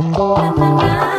na, na, na.